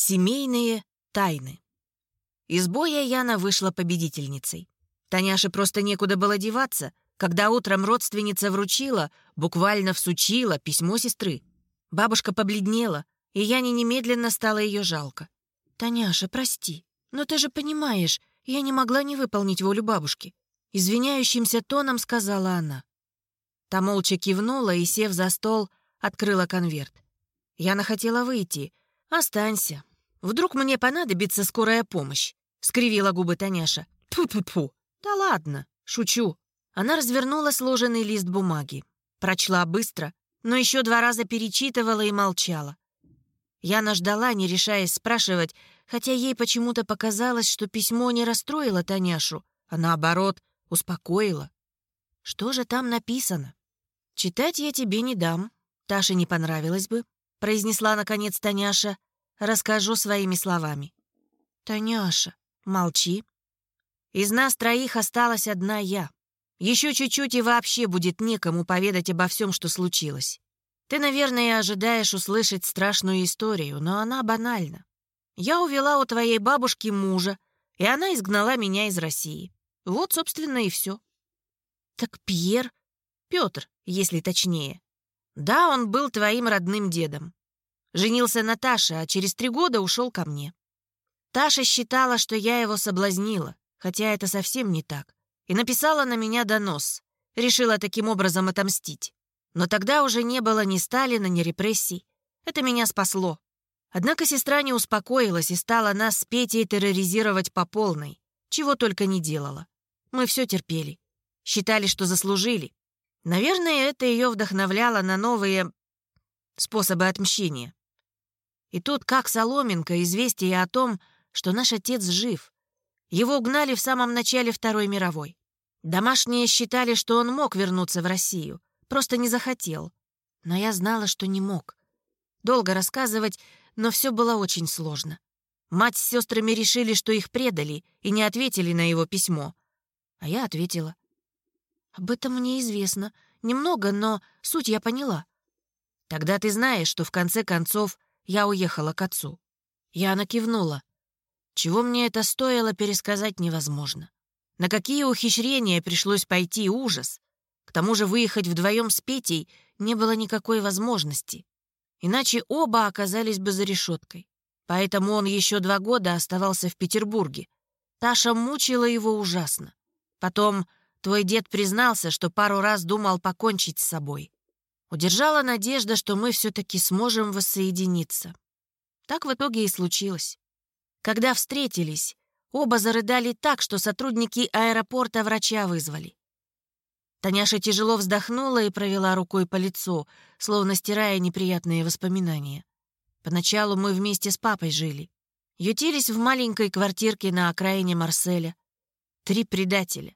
Семейные тайны. Из боя Яна вышла победительницей. Таняше просто некуда было деваться, когда утром родственница вручила, буквально всучила письмо сестры. Бабушка побледнела, и Яне немедленно стало ее жалко. «Таняша, прости, но ты же понимаешь, я не могла не выполнить волю бабушки», извиняющимся тоном сказала она. Та молча кивнула и, сев за стол, открыла конверт. Яна хотела выйти. «Останься, Вдруг мне понадобится скорая помощь?» — скривила губы Таняша. «Тьфу-тьфу-тьфу! Да ладно, шучу». Она развернула сложенный лист бумаги. Прочла быстро, но еще два раза перечитывала и молчала. Яна ждала, не решаясь спрашивать, хотя ей почему-то показалось, что письмо не расстроило Таняшу, а наоборот, успокоило. Что же там написано? «Читать я тебе не дам. Таше не понравилось бы», — произнесла наконец Таняша. Расскажу своими словами. «Таняша, молчи. Из нас троих осталась одна я. Еще чуть-чуть и вообще будет некому поведать обо всем, что случилось. Ты, наверное, ожидаешь услышать страшную историю, но она банальна. Я увела у твоей бабушки мужа, и она изгнала меня из России. Вот, собственно, и все. Так Пьер, Петр, если точнее. Да, он был твоим родным дедом. Женился на Таше, а через три года ушел ко мне. Таша считала, что я его соблазнила, хотя это совсем не так, и написала на меня донос. Решила таким образом отомстить. Но тогда уже не было ни Сталина, ни репрессий. Это меня спасло. Однако сестра не успокоилась и стала нас с Петей терроризировать по полной, чего только не делала. Мы все терпели. Считали, что заслужили. Наверное, это ее вдохновляло на новые способы отмщения. И тут, как соломинка, известие о том, что наш отец жив. Его угнали в самом начале Второй мировой. Домашние считали, что он мог вернуться в Россию, просто не захотел. Но я знала, что не мог. Долго рассказывать, но все было очень сложно. Мать с сестрами решили, что их предали, и не ответили на его письмо. А я ответила. «Об этом мне известно. Немного, но суть я поняла. Тогда ты знаешь, что в конце концов я уехала к отцу. Яна кивнула. Чего мне это стоило, пересказать невозможно. На какие ухищрения пришлось пойти, ужас. К тому же выехать вдвоем с Петей не было никакой возможности. Иначе оба оказались бы за решеткой. Поэтому он еще два года оставался в Петербурге. Таша мучила его ужасно. Потом твой дед признался, что пару раз думал покончить с собой. Удержала надежда, что мы все-таки сможем воссоединиться. Так в итоге и случилось. Когда встретились, оба зарыдали так, что сотрудники аэропорта врача вызвали. Таняша тяжело вздохнула и провела рукой по лицу, словно стирая неприятные воспоминания. Поначалу мы вместе с папой жили. Ютились в маленькой квартирке на окраине Марселя. Три предателя.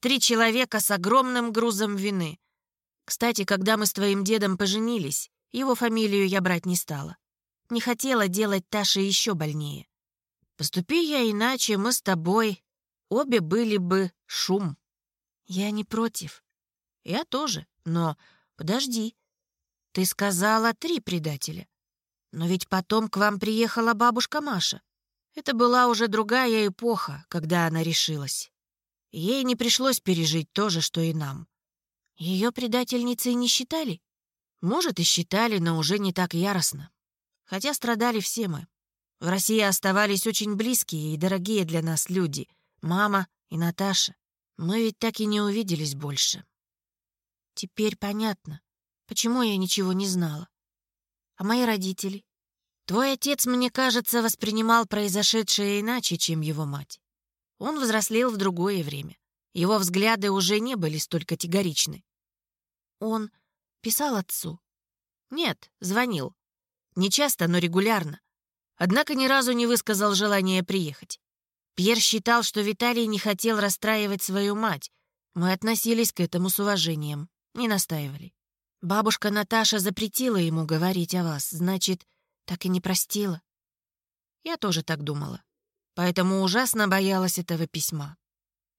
Три человека с огромным грузом вины — кстати, когда мы с твоим дедом поженились, его фамилию я брать не стала. Не хотела делать Таше еще больнее. Поступи я иначе, мы с тобой обе были бы шум. Я не против. Я тоже, но подожди. Ты сказала три предателя. Но ведь потом к вам приехала бабушка Маша. Это была уже другая эпоха, когда она решилась. Ей не пришлось пережить то же, что и нам. Ее предательницей не считали? Может, и считали, но уже не так яростно. Хотя страдали все мы. В России оставались очень близкие и дорогие для нас люди. Мама и Наташа. Мы ведь так и не увиделись больше. Теперь понятно, почему я ничего не знала. А мои родители? Твой отец, мне кажется, воспринимал произошедшее иначе, чем его мать. Он взрослел в другое время. Его взгляды уже не были столь категоричны. Он писал отцу? Нет, звонил. Не часто, но регулярно. Однако ни разу не высказал желания приехать. Пьер считал, что Виталий не хотел расстраивать свою мать. Мы относились к этому с уважением, не настаивали. Бабушка Наташа запретила ему говорить о вас, значит, так и не простила. Я тоже так думала. Поэтому ужасно боялась этого письма.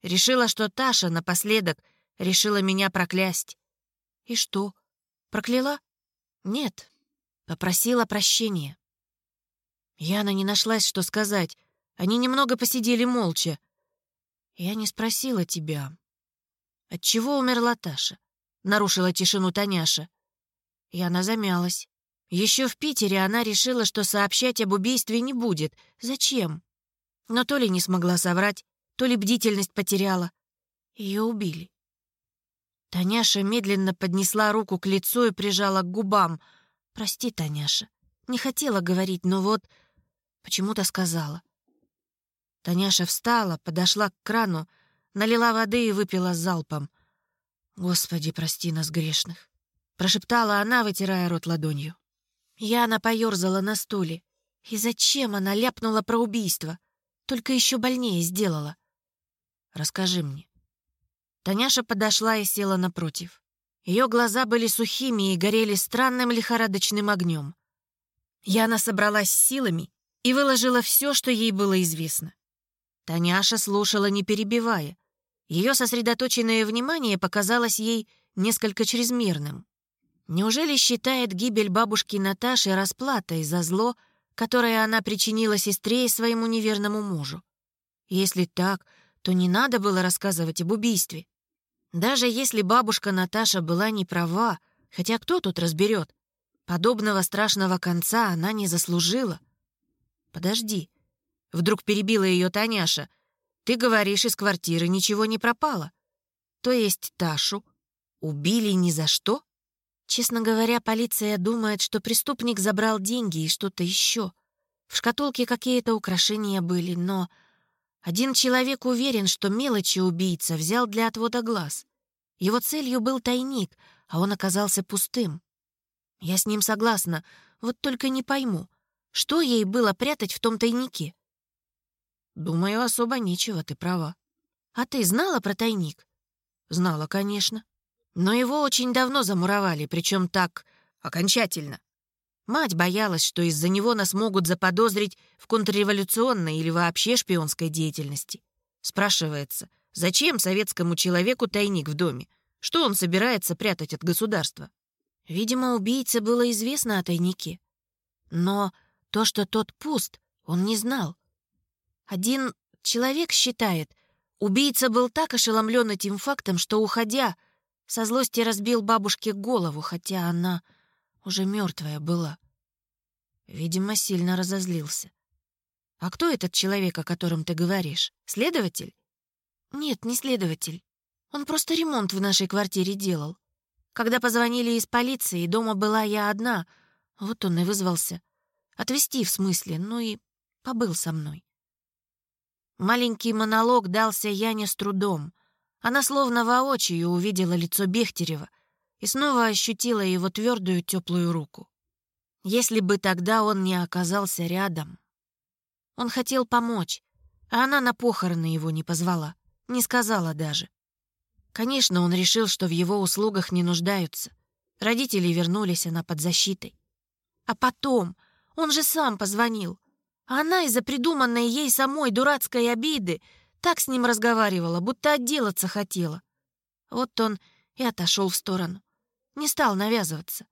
Решила, что Таша напоследок решила меня проклясть. И что, прокляла? Нет, попросила прощения. Яна не нашлась, что сказать. Они немного посидели молча. «Я не спросила тебя. Отчего умерла Таша?» — нарушила тишину Таняша. Яна замялась. Еще в Питере она решила, что сообщать об убийстве не будет. Зачем? Но то ли не смогла соврать, то ли бдительность потеряла. Ее убили. Таняша медленно поднесла руку к лицу и прижала к губам. «Прости, Таняша. Не хотела говорить, но вот почему-то сказала». Таняша встала, подошла к крану, налила воды и выпила залпом. «Господи, прости нас, грешных!» — прошептала она, вытирая рот ладонью. Яна поёрзала на стуле. И зачем она ляпнула про убийство? Только еще больнее сделала. «Расскажи мне». Таняша подошла и села напротив. Ее глаза были сухими и горели странным лихорадочным огнем. Яна собралась силами и выложила все, что ей было известно. Таняша слушала, не перебивая. Ее сосредоточенное внимание показалось ей несколько чрезмерным. Неужели считает гибель бабушки Наташи расплатой за зло, которое она причинила сестре и своему неверному мужу? Если так, то не надо было рассказывать об убийстве. Даже если бабушка Наташа была не права, хотя кто тут разберет, подобного страшного конца она не заслужила. «Подожди», — вдруг перебила ее Таняша, «ты говоришь, из квартиры ничего не пропало. То есть Ташу убили ни за что?» Честно говоря, полиция думает, что преступник забрал деньги и что-то еще. В шкатулке какие-то украшения были, но... Один человек уверен, что мелочи убийца взял для отвода глаз. Его целью был тайник, а он оказался пустым. Я с ним согласна, вот только не пойму, что ей было прятать в том тайнике? Думаю, особо нечего, ты права. А ты знала про тайник? Знала, конечно. Но его очень давно замуровали, причем так окончательно. Мать боялась, что из-за него нас могут заподозрить в контрреволюционной или вообще шпионской деятельности. Спрашивается, зачем советскому человеку тайник в доме? Что он собирается прятать от государства? Видимо, убийце было известно о тайнике. Но то, что тот пуст, он не знал. Один человек считает, убийца был так ошеломлен этим фактом, что, уходя, со злости разбил бабушке голову, хотя она уже мертвая была. Видимо, сильно разозлился. «А кто этот человек, о котором ты говоришь? Следователь?» «Нет, не следователь. Он просто ремонт в нашей квартире делал. Когда позвонили из полиции, дома была я одна. Вот он и вызвался. Отвезти, в смысле, ну и побыл со мной». Маленький монолог дался Яне с трудом. Она словно воочию увидела лицо Бехтерева и снова ощутила его твердую теплую руку. Если бы тогда он не оказался рядом. Он хотел помочь, а она на похороны его не позвала, не сказала даже. Конечно, он решил, что в его услугах не нуждаются. Родители вернулись, она под защитой. А потом, он же сам позвонил. А она из-за придуманной ей самой дурацкой обиды так с ним разговаривала, будто отделаться хотела. Вот он и отошел в сторону. Не стал навязываться.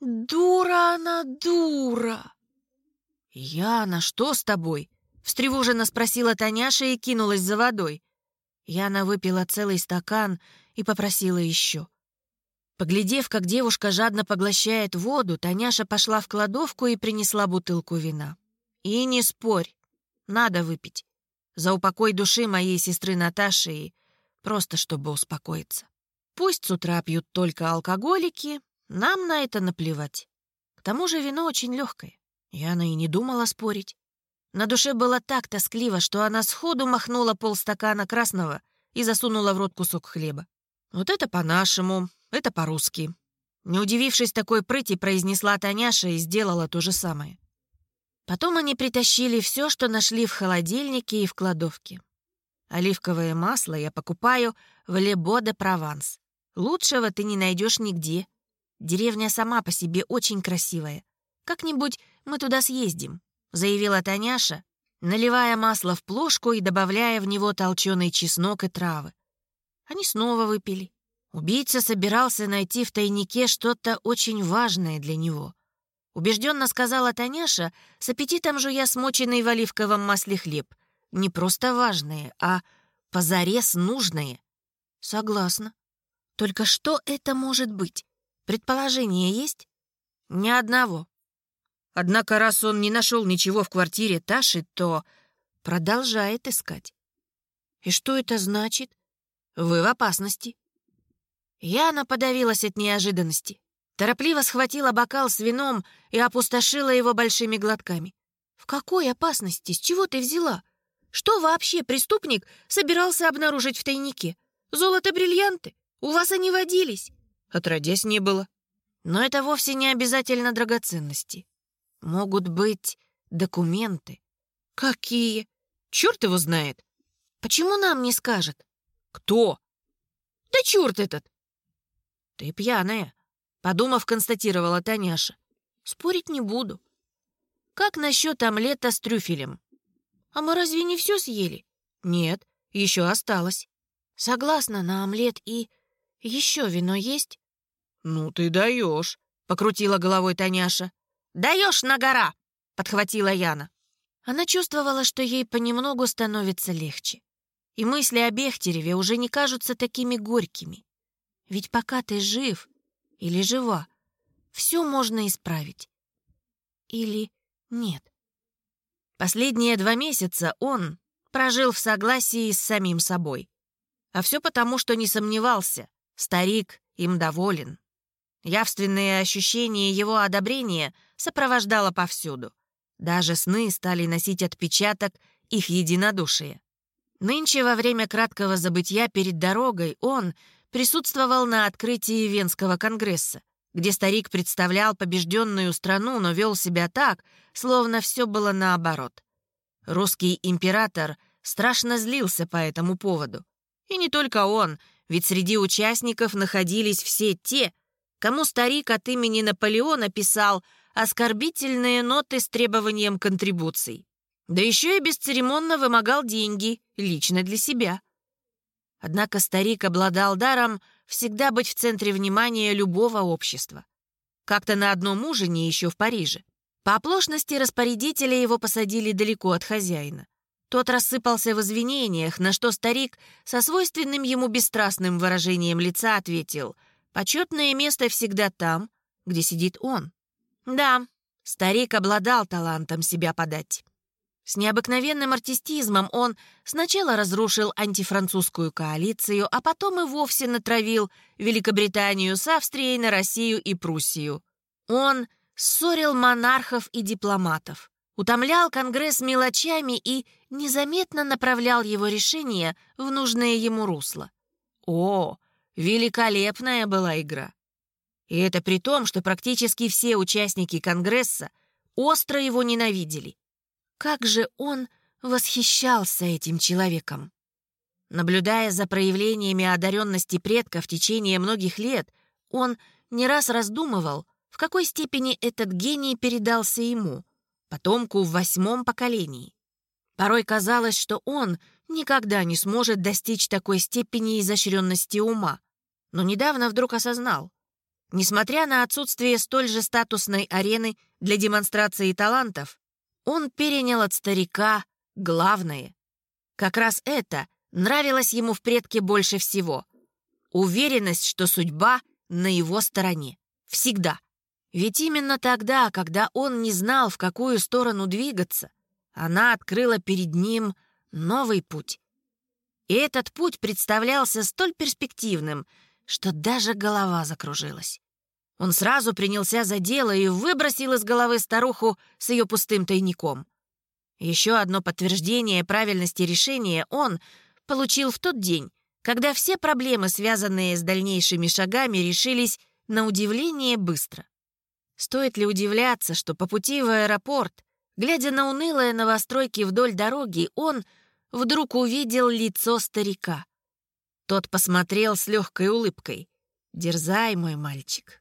«Дура она, дура!» «Яна, что с тобой?» — встревоженно спросила Таняша и кинулась за водой. Яна выпила целый стакан и попросила еще. Поглядев, как девушка жадно поглощает воду, Таняша пошла в кладовку и принесла бутылку вина. «И не спорь, надо выпить за упокой души моей сестры Наташи и просто чтобы успокоиться. Пусть с утра пьют только алкоголики, нам на это наплевать. К тому же вино очень легкое. Яна и не думала спорить. На душе было так тоскливо, что она сходу махнула полстакана красного и засунула в рот кусок хлеба. Вот это по-нашему, это по-русски. Не удивившись такой прыти, произнесла Таняша и сделала то же самое. Потом они притащили все, что нашли в холодильнике и в кладовке. Оливковое масло я покупаю в Лебо де Прованс. Лучшего ты не найдешь нигде. Деревня сама по себе очень красивая. Как-нибудь мы туда съездим», — заявила Таняша, наливая масло в плошку и добавляя в него толченый чеснок и травы. Они снова выпили. Убийца собирался найти в тайнике что-то очень важное для него. убежденно сказала Таняша, с аппетитом жуя смоченный в оливковом масле хлеб. Не просто важные, а позарез нужные. Согласна. Только что это может быть? Предположение есть? Ни одного. Однако, раз он не нашел ничего в квартире Таши, то продолжает искать. И что это значит? Вы в опасности. Яна подавилась от неожиданности. Торопливо схватила бокал с вином и опустошила его большими глотками. «В какой опасности? С чего ты взяла? Что вообще преступник собирался обнаружить в тайнике? Золото-бриллианты? У вас они водились?» Отродясь не было. Но это вовсе не обязательно драгоценности. Могут быть документы. Какие? Черт его знает. Почему нам не скажет? Кто? Да черт этот! Ты пьяная, подумав, констатировала Таняша. Спорить не буду. Как насчет омлета с трюфелем? А мы разве не все съели? Нет, еще осталось. Согласна на омлет и... Еще вино есть? Ну ты даешь, покрутила головой Таняша. Даешь на гора, подхватила Яна. Она чувствовала, что ей понемногу становится легче. И мысли о Бехтереве уже не кажутся такими горькими. Ведь пока ты жив или жива, все можно исправить. Или нет. Последние два месяца он прожил в согласии с самим собой. А все потому, что не сомневался, старик им доволен. Явственные ощущения его одобрения сопровождало повсюду. Даже сны стали носить отпечаток их единодушия. Нынче во время краткого забытья перед дорогой он присутствовал на открытии Венского конгресса, где старик представлял побежденную страну, но вел себя так, словно все было наоборот. Русский император страшно злился по этому поводу. И не только он, ведь среди участников находились все те, кому старик от имени Наполеона писал оскорбительные ноты с требованием контрибуций. Да еще и бесцеремонно вымогал деньги лично для себя. Однако старик обладал даром всегда быть в центре внимания любого общества. Как-то на одном ужине еще в Париже. По оплошности распорядителя его посадили далеко от хозяина. Тот рассыпался в извинениях, на что старик со свойственным ему бесстрастным выражением лица ответил — Почетное место всегда там, где сидит он. Да, старик обладал талантом себя подать. С необыкновенным артистизмом он сначала разрушил антифранцузскую коалицию, а потом и вовсе натравил Великобританию с Австрией на Россию и Пруссию. Он ссорил монархов и дипломатов, утомлял Конгресс мелочами и незаметно направлял его решения в нужное ему русло. О, Великолепная была игра. И это при том, что практически все участники Конгресса остро его ненавидели. Как же он восхищался этим человеком. Наблюдая за проявлениями одаренности предка в течение многих лет, он не раз раздумывал, в какой степени этот гений передался ему, потомку в восьмом поколении. Порой казалось, что он никогда не сможет достичь такой степени изощренности ума но недавно вдруг осознал. Несмотря на отсутствие столь же статусной арены для демонстрации талантов, он перенял от старика главное. Как раз это нравилось ему в предке больше всего. Уверенность, что судьба на его стороне. Всегда. Ведь именно тогда, когда он не знал, в какую сторону двигаться, она открыла перед ним новый путь. И этот путь представлялся столь перспективным — что даже голова закружилась. Он сразу принялся за дело и выбросил из головы старуху с ее пустым тайником. Еще одно подтверждение правильности решения он получил в тот день, когда все проблемы, связанные с дальнейшими шагами, решились на удивление быстро. Стоит ли удивляться, что по пути в аэропорт, глядя на унылые новостройки вдоль дороги, он вдруг увидел лицо старика. Тот посмотрел с легкой улыбкой. «Дерзай, мой мальчик,